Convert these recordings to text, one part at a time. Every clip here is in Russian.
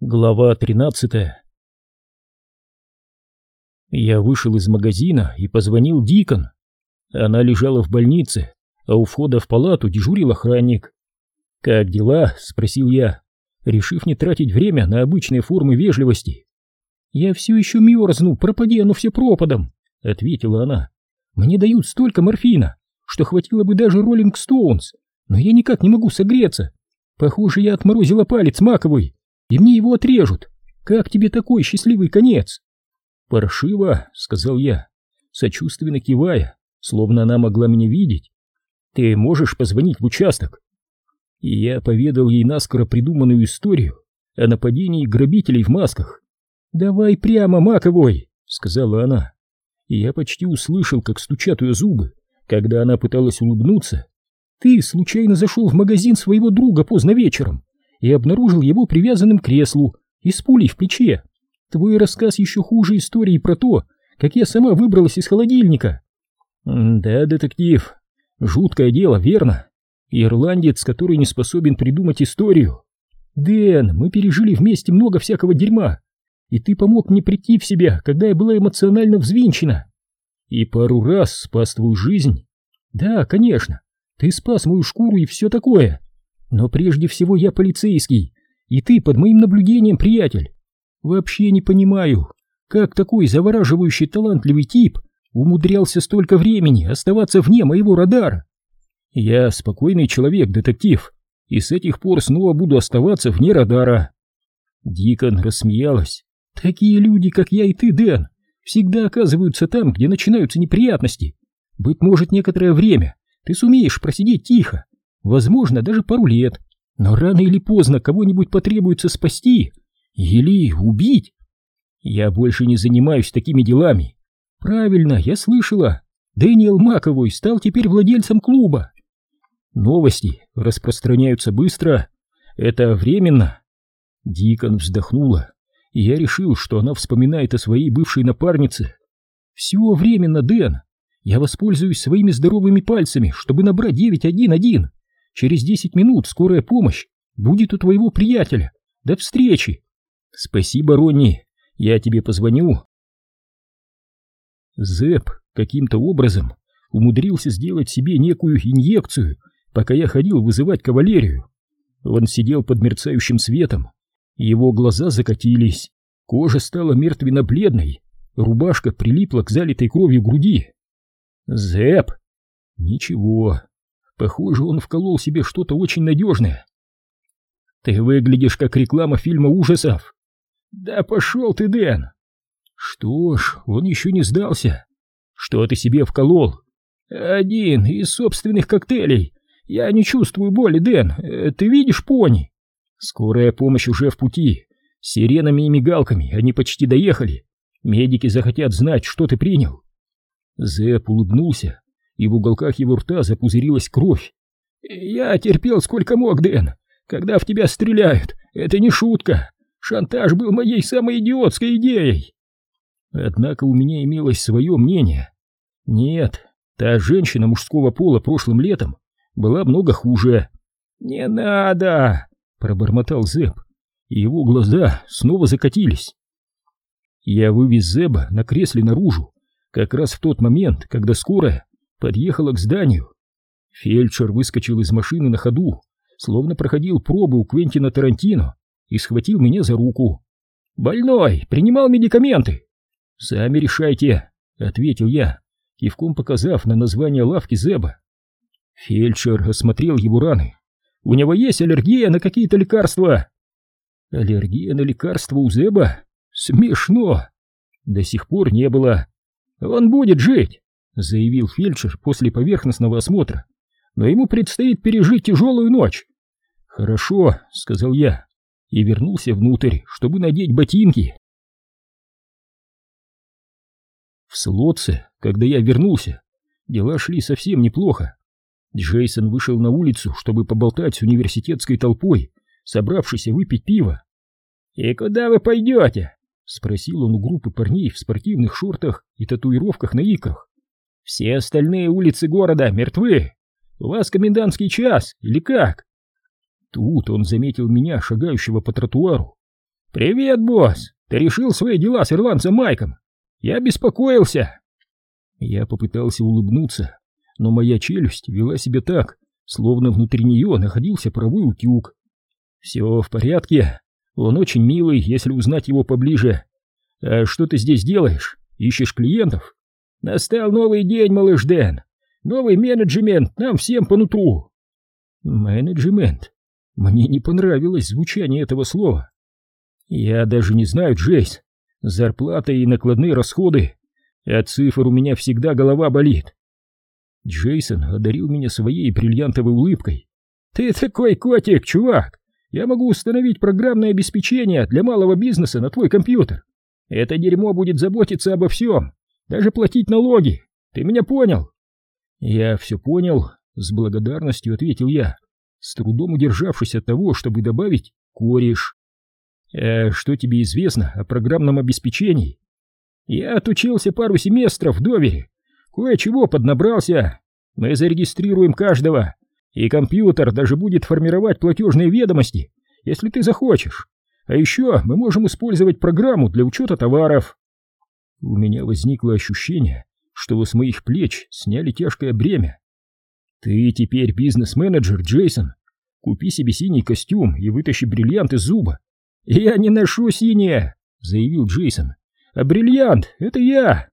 Глава 13 Я вышел из магазина и позвонил Дикон. Она лежала в больнице, а у входа в палату дежурил охранник. «Как дела?» — спросил я, решив не тратить время на обычные формы вежливости. «Я все еще мерзну, пропади оно все пропадом», — ответила она. «Мне дают столько морфина, что хватило бы даже Роллинг Стоунс, но я никак не могу согреться. Похоже, я отморозила палец маковый, и мне его отрежут. Как тебе такой счастливый конец? Паршиво, сказал я, сочувственно кивая, словно она могла меня видеть. Ты можешь позвонить в участок? И я поведал ей наскоро придуманную историю о нападении грабителей в масках. «Давай прямо, Маковой!» — сказала она. И я почти услышал, как стучат ее зубы, когда она пыталась улыбнуться. «Ты случайно зашел в магазин своего друга поздно вечером и обнаружил его привязанным к креслу и с пулей в плече. Твой рассказ еще хуже истории про то, как я сама выбралась из холодильника. Да, детектив, жуткое дело, верно? Ирландец, который не способен придумать историю. Дэн, мы пережили вместе много всякого дерьма, и ты помог мне прийти в себя, когда я была эмоционально взвинчена. И пару раз спас твою жизнь. Да, конечно, ты спас мою шкуру и все такое. Но прежде всего я полицейский, и ты под моим наблюдением, приятель. Вообще не понимаю, как такой завораживающий талантливый тип умудрялся столько времени оставаться вне моего радара. Я спокойный человек, детектив, и с этих пор снова буду оставаться вне радара. Дикон рассмеялась. Такие люди, как я и ты, Дэн, всегда оказываются там, где начинаются неприятности. Быть может, некоторое время ты сумеешь просидеть тихо, возможно, даже пару лет, но рано или поздно кого-нибудь потребуется спасти или убить. Я больше не занимаюсь такими делами. Правильно, я слышала. Дэниел Маковой стал теперь владельцем клуба. Новости распространяются быстро. Это временно. Дикон вздохнула, и я решил, что она вспоминает о своей бывшей напарнице. Все временно, Дэн. Я воспользуюсь своими здоровыми пальцами, чтобы набрать 911. Через десять минут скорая помощь будет у твоего приятеля. До встречи. Спасибо, Ронни. Я тебе позвоню. Зэп каким-то образом умудрился сделать себе некую инъекцию, пока я ходил вызывать кавалерию. Он сидел под мерцающим светом, его глаза закатились, кожа стала мертвенно-бледной, рубашка прилипла к залитой кровью груди. Зэп! Ничего, Похоже, он вколол себе что-то очень надежное. Ты выглядишь как реклама фильма ужасов. Да пошел ты, Дэн. Что ж, он еще не сдался. Что ты себе вколол? Один из собственных коктейлей. Я не чувствую боли, Дэн. Э, ты видишь пони? Скорая помощь уже в пути. С сиренами и мигалками они почти доехали. Медики захотят знать, что ты принял. Зэп улыбнулся и в уголках его рта запузырилась кровь. «Я терпел сколько мог, Дэн. Когда в тебя стреляют, это не шутка. Шантаж был моей самой идиотской идеей». Однако у меня имелось свое мнение. Нет, та женщина мужского пола прошлым летом была много хуже. «Не надо!» — пробормотал Зеб, и его глаза снова закатились. Я вывез Зеба на кресле наружу, как раз в тот момент, когда скорая подъехала к зданию. Фельдшер выскочил из машины на ходу, словно проходил пробы у Квентина Тарантино, и схватил меня за руку. «Больной! Принимал медикаменты!» «Сами решайте!» — ответил я, кивком показав на название лавки Зеба. Фельдшер осмотрел его раны. «У него есть аллергия на какие-то лекарства?» «Аллергия на лекарства у Зеба? Смешно!» «До сих пор не было. Он будет жить!» Заявил фельдшер после поверхностного осмотра, но ему предстоит пережить тяжелую ночь. Хорошо, сказал я и вернулся внутрь, чтобы надеть ботинки. В Слотце, когда я вернулся, дела шли совсем неплохо. Джейсон вышел на улицу, чтобы поболтать с университетской толпой, собравшейся выпить пиво. «И куда вы пойдете?» — спросил он у группы парней в спортивных шортах и татуировках на икрах. Все остальные улицы города мертвы. У вас комендантский час или как? Тут он заметил меня, шагающего по тротуару. «Привет, босс! Ты решил свои дела с ирландцем Майком? Я беспокоился!» Я попытался улыбнуться, но моя челюсть вела себя так, словно внутри нее находился паровой утюг. «Все в порядке. Он очень милый, если узнать его поближе. А что ты здесь делаешь? Ищешь клиентов?» «Настал новый день, малыш Дэн. Новый менеджмент нам всем по нутру». «Менеджмент?» Мне не понравилось звучание этого слова. «Я даже не знаю, Джейс. Зарплата и накладные расходы. От цифр у меня всегда голова болит. Джейсон одарил меня своей бриллиантовой улыбкой. «Ты такой котик, чувак! Я могу установить программное обеспечение для малого бизнеса на твой компьютер. Это дерьмо будет заботиться обо всем, даже платить налоги. Ты меня понял?» «Я все понял», — с благодарностью ответил я, с трудом удержавшись от того, чтобы добавить «кореш». «А что тебе известно о программном обеспечении?» «Я отучился пару семестров в Довере Кое-чего поднабрался. Мы зарегистрируем каждого, и компьютер даже будет формировать платежные ведомости, если ты захочешь. А еще мы можем использовать программу для учета товаров. У меня возникло ощущение, что с моих плеч сняли тяжкое бремя. Ты теперь бизнес-менеджер, Джейсон. Купи себе синий костюм и вытащи бриллиант из зуба. Я не ношу синее, заявил Джейсон. А бриллиант — это я.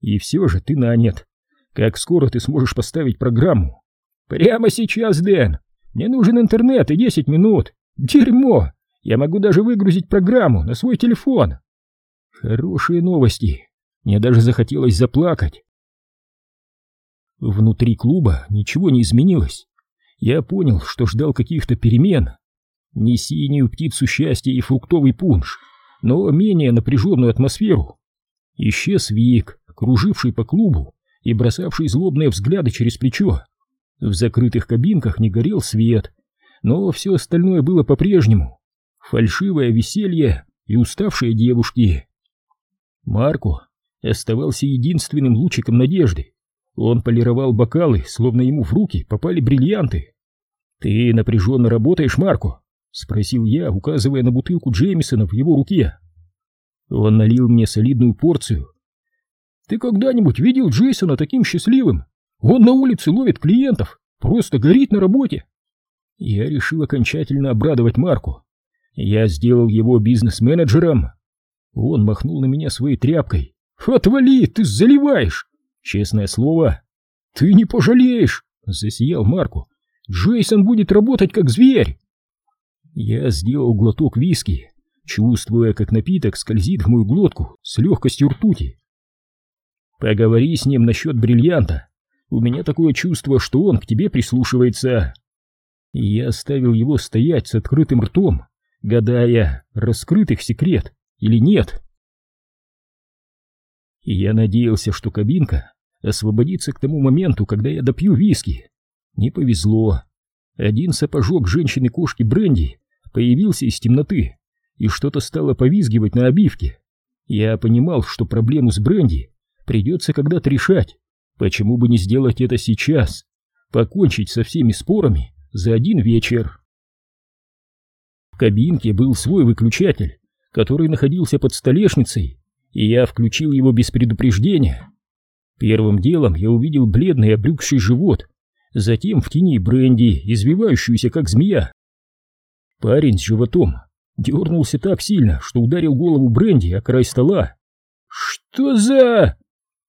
И все же ты нанят. Как скоро ты сможешь поставить программу? Прямо сейчас, Дэн. Мне нужен интернет и 10 минут. Дерьмо! Я могу даже выгрузить программу на свой телефон. Хорошие новости. Мне даже захотелось заплакать. Внутри клуба ничего не изменилось. Я понял, что ждал каких-то перемен. Не синюю птицу счастья и фруктовый пунш, но менее напряженную атмосферу. Исчез Вик, круживший по клубу и бросавший злобные взгляды через плечо. В закрытых кабинках не горел свет, но все остальное было по-прежнему. Фальшивое веселье и уставшие девушки. Марко оставался единственным лучиком надежды. Он полировал бокалы, словно ему в руки попали бриллианты. «Ты напряженно работаешь, Марко?» — спросил я, указывая на бутылку Джеймисона в его руке. Он налил мне солидную порцию ты когда-нибудь видел Джейсона таким счастливым? Он на улице ловит клиентов, просто горит на работе. Я решил окончательно обрадовать Марку. Я сделал его бизнес-менеджером. Он махнул на меня своей тряпкой. «Отвали, ты заливаешь!» «Честное слово!» «Ты не пожалеешь!» — засиял Марку. «Джейсон будет работать как зверь!» Я сделал глоток виски, чувствуя, как напиток скользит в мою глотку с легкостью ртути. Поговори с ним насчет бриллианта. У меня такое чувство, что он к тебе прислушивается. я оставил его стоять с открытым ртом, гадая, раскрыт их секрет или нет. И я надеялся, что кабинка освободится к тому моменту, когда я допью виски. Не повезло. Один сапожок женщины-кошки Бренди появился из темноты, и что-то стало повизгивать на обивке. Я понимал, что проблему с Бренди придется когда-то решать. Почему бы не сделать это сейчас? Покончить со всеми спорами за один вечер. В кабинке был свой выключатель, который находился под столешницей, и я включил его без предупреждения. Первым делом я увидел бледный обрюкший живот, затем в тени бренди, извивающуюся как змея. Парень с животом дернулся так сильно, что ударил голову бренди о край стола. «Что за...»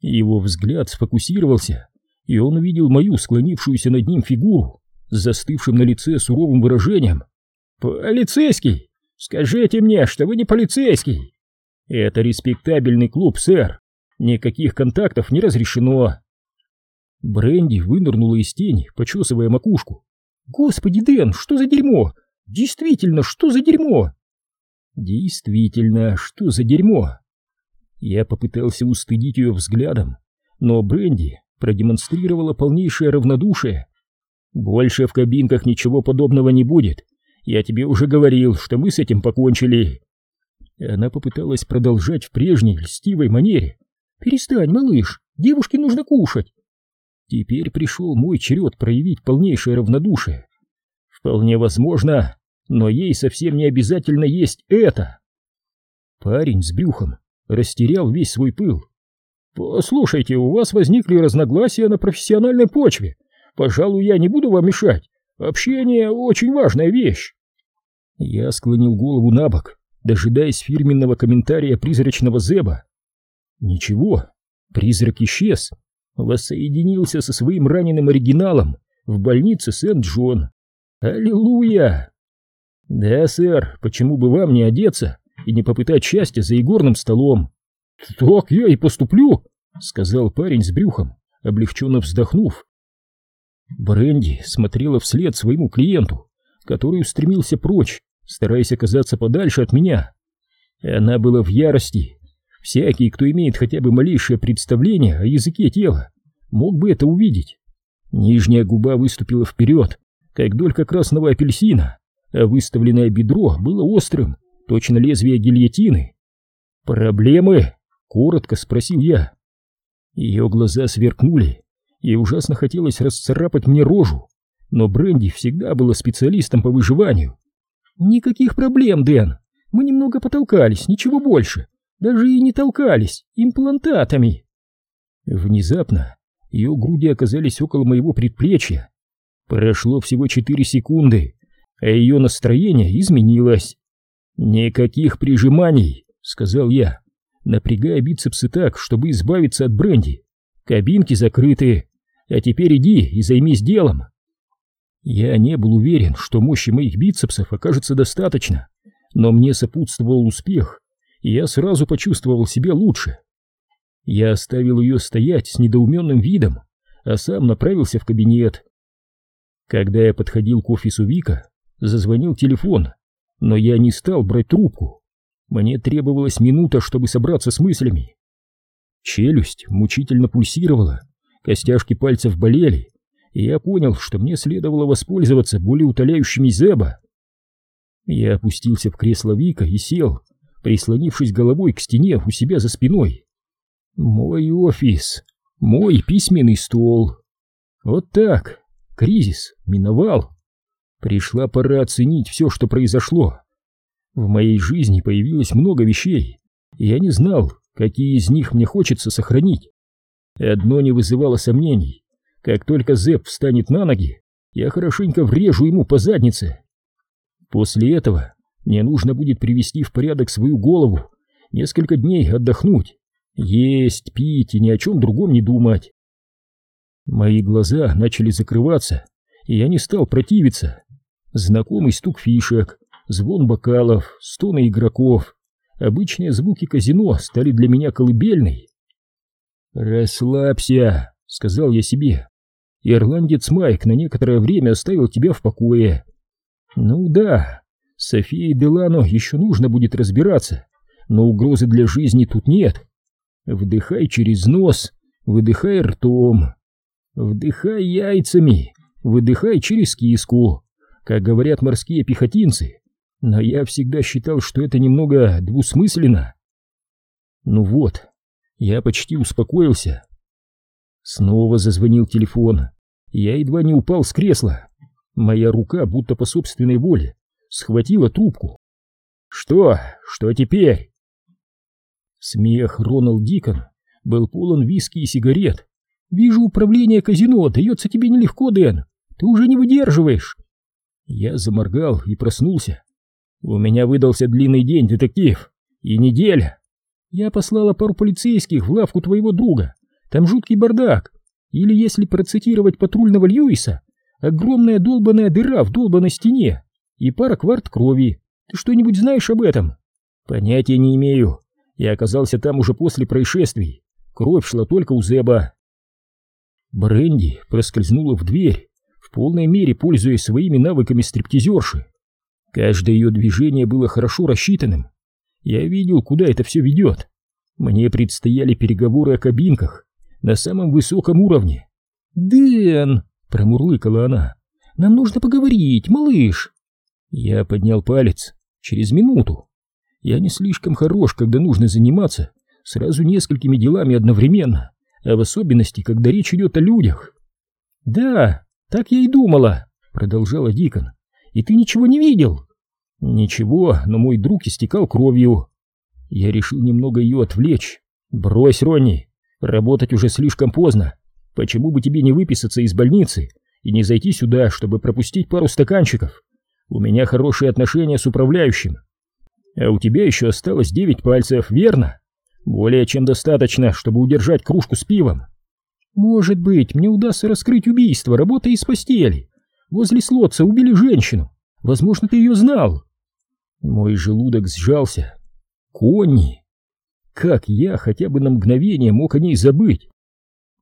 Его взгляд сфокусировался, и он увидел мою склонившуюся над ним фигуру с застывшим на лице суровым выражением. «Полицейский! Скажите мне, что вы не полицейский!» «Это респектабельный клуб, сэр. Никаких контактов не разрешено». Бренди вынырнула из тени, почесывая макушку. «Господи, Дэн, что за дерьмо? Действительно, что за дерьмо?» «Действительно, что за дерьмо?» Я попытался устыдить ее взглядом, но Бренди продемонстрировала полнейшее равнодушие. «Больше в кабинках ничего подобного не будет. Я тебе уже говорил, что мы с этим покончили». Она попыталась продолжать в прежней льстивой манере. «Перестань, малыш, девушке нужно кушать». Теперь пришел мой черед проявить полнейшее равнодушие. Вполне возможно, но ей совсем не обязательно есть это. Парень с брюхом растерял весь свой пыл. «Послушайте, у вас возникли разногласия на профессиональной почве. Пожалуй, я не буду вам мешать. Общение — очень важная вещь». Я склонил голову на бок, дожидаясь фирменного комментария призрачного Зеба. Ничего, призрак исчез, воссоединился со своим раненым оригиналом в больнице Сент-Джон. Аллилуйя! Да, сэр, почему бы вам не одеться и не попытать счастья за игорным столом? Так я и поступлю, сказал парень с брюхом, облегченно вздохнув. Бренди смотрела вслед своему клиенту, который устремился прочь, стараясь оказаться подальше от меня. Она была в ярости. Всякий, кто имеет хотя бы малейшее представление о языке тела, мог бы это увидеть. Нижняя губа выступила вперед, как долька красного апельсина, а выставленное бедро было острым, точно лезвие гильотины. «Проблемы?» — коротко спросил я. Ее глаза сверкнули, и ужасно хотелось расцарапать мне рожу, но Бренди всегда была специалистом по выживанию. «Никаких проблем, Дэн. Мы немного потолкались, ничего больше. Даже и не толкались, имплантатами». Внезапно ее груди оказались около моего предплечья. Прошло всего четыре секунды, а ее настроение изменилось. «Никаких прижиманий», — сказал я, напрягая бицепсы так, чтобы избавиться от бренди. «Кабинки закрыты, а теперь иди и займись делом». Я не был уверен, что мощи моих бицепсов окажется достаточно, но мне сопутствовал успех, и я сразу почувствовал себя лучше. Я оставил ее стоять с недоуменным видом, а сам направился в кабинет. Когда я подходил к офису Вика, зазвонил телефон, но я не стал брать трубку. Мне требовалась минута, чтобы собраться с мыслями. Челюсть мучительно пульсировала, костяшки пальцев болели, и я понял, что мне следовало воспользоваться более утоляющими зеба. Я опустился в кресло Вика и сел, прислонившись головой к стене у себя за спиной. Мой офис, мой письменный стол. Вот так, кризис миновал. Пришла пора оценить все, что произошло. В моей жизни появилось много вещей, и я не знал, какие из них мне хочется сохранить. Одно не вызывало сомнений. Как только Зэп встанет на ноги, я хорошенько врежу ему по заднице. После этого мне нужно будет привести в порядок свою голову, несколько дней отдохнуть, есть, пить и ни о чем другом не думать. Мои глаза начали закрываться, и я не стал противиться. Знакомый стук фишек, звон бокалов, стоны игроков, обычные звуки казино стали для меня колыбельной. «Расслабься», — сказал я себе. Ирландец Майк на некоторое время оставил тебя в покое. Ну да, с Софией Делано еще нужно будет разбираться, но угрозы для жизни тут нет. Вдыхай через нос, выдыхай ртом. Вдыхай яйцами, выдыхай через киску, как говорят морские пехотинцы. Но я всегда считал, что это немного двусмысленно. Ну вот, я почти успокоился. Снова зазвонил телефон. Я едва не упал с кресла. Моя рука, будто по собственной воле, схватила трубку. «Что? Что теперь?» Смех Роналд Дикон был полон виски и сигарет. «Вижу, управление казино дается тебе нелегко, Дэн. Ты уже не выдерживаешь». Я заморгал и проснулся. «У меня выдался длинный день, детектив, и неделя. Я послала пару полицейских в лавку твоего друга. Там жуткий бардак. Или, если процитировать патрульного Льюиса, огромная долбаная дыра в долбанной стене и пара кварт крови. Ты что-нибудь знаешь об этом? Понятия не имею. Я оказался там уже после происшествий. Кровь шла только у Зеба. Бренди проскользнула в дверь, в полной мере пользуясь своими навыками стриптизерши. Каждое ее движение было хорошо рассчитанным. Я видел, куда это все ведет. Мне предстояли переговоры о кабинках, на самом высоком уровне. «Дэн!» — промурлыкала она. «Нам нужно поговорить, малыш!» Я поднял палец. Через минуту. Я не слишком хорош, когда нужно заниматься сразу несколькими делами одновременно, а в особенности, когда речь идет о людях. «Да, так я и думала», — продолжала Дикон. «И ты ничего не видел?» «Ничего, но мой друг истекал кровью». Я решил немного ее отвлечь. «Брось, Ронни, работать уже слишком поздно. Почему бы тебе не выписаться из больницы и не зайти сюда, чтобы пропустить пару стаканчиков? У меня хорошие отношения с управляющим. А у тебя еще осталось девять пальцев, верно? Более чем достаточно, чтобы удержать кружку с пивом. Может быть, мне удастся раскрыть убийство, работая из постели. Возле слотца убили женщину. Возможно, ты ее знал. Мой желудок сжался. Конни! Как я хотя бы на мгновение мог о ней забыть?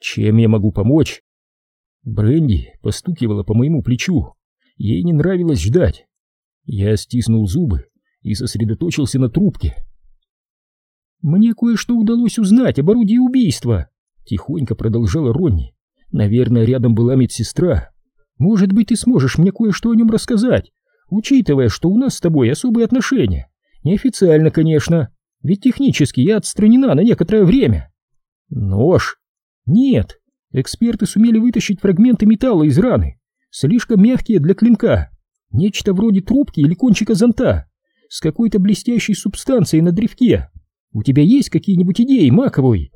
Чем я могу помочь? Бренди постукивала по моему плечу. Ей не нравилось ждать. Я стиснул зубы и сосредоточился на трубке. «Мне кое-что удалось узнать об орудии убийства», — тихонько продолжала Ронни. «Наверное, рядом была медсестра. Может быть, ты сможешь мне кое-что о нем рассказать, учитывая, что у нас с тобой особые отношения. Неофициально, конечно, ведь технически я отстранена на некоторое время». «Нож?» «Нет, эксперты сумели вытащить фрагменты металла из раны, слишком мягкие для клинка, нечто вроде трубки или кончика зонта, с какой-то блестящей субстанцией на древке. У тебя есть какие-нибудь идеи, Маковой?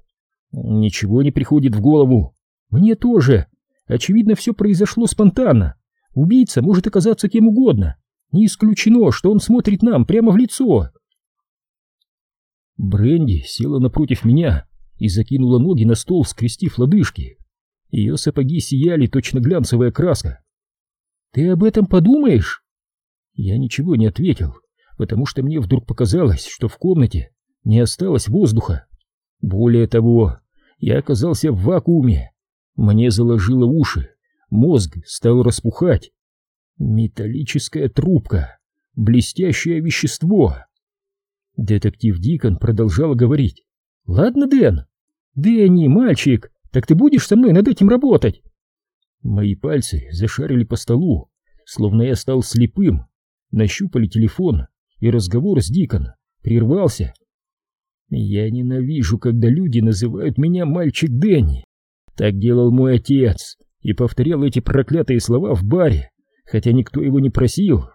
Ничего не приходит в голову. Мне тоже. Очевидно, все произошло спонтанно. Убийца может оказаться кем угодно. Не исключено, что он смотрит нам прямо в лицо. Бренди села напротив меня и закинула ноги на стол, скрестив лодыжки. Ее сапоги сияли, точно глянцевая краска. «Ты об этом подумаешь?» Я ничего не ответил, потому что мне вдруг показалось, что в комнате не осталось воздуха. Более того, я оказался в вакууме. Мне заложило уши, мозг стал распухать. Металлическая трубка, блестящее вещество. Детектив Дикон продолжал говорить. «Ладно, Дэн. Дэнни, мальчик, так ты будешь со мной над этим работать?» Мои пальцы зашарили по столу, словно я стал слепым, нащупали телефон, и разговор с Дикон прервался. Я ненавижу, когда люди называют меня мальчик Дэнни. Так делал мой отец и повторял эти проклятые слова в баре, хотя никто его не просил.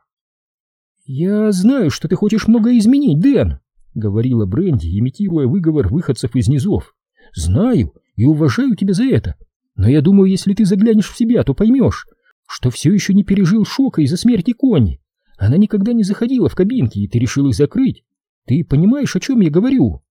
«Я знаю, что ты хочешь многое изменить, Дэн», — говорила Бренди, имитируя выговор выходцев из низов. «Знаю и уважаю тебя за это, но я думаю, если ты заглянешь в себя, то поймешь, что все еще не пережил шока из-за смерти Конни. Она никогда не заходила в кабинки, и ты решил их закрыть. Ты понимаешь, о чем я говорю?»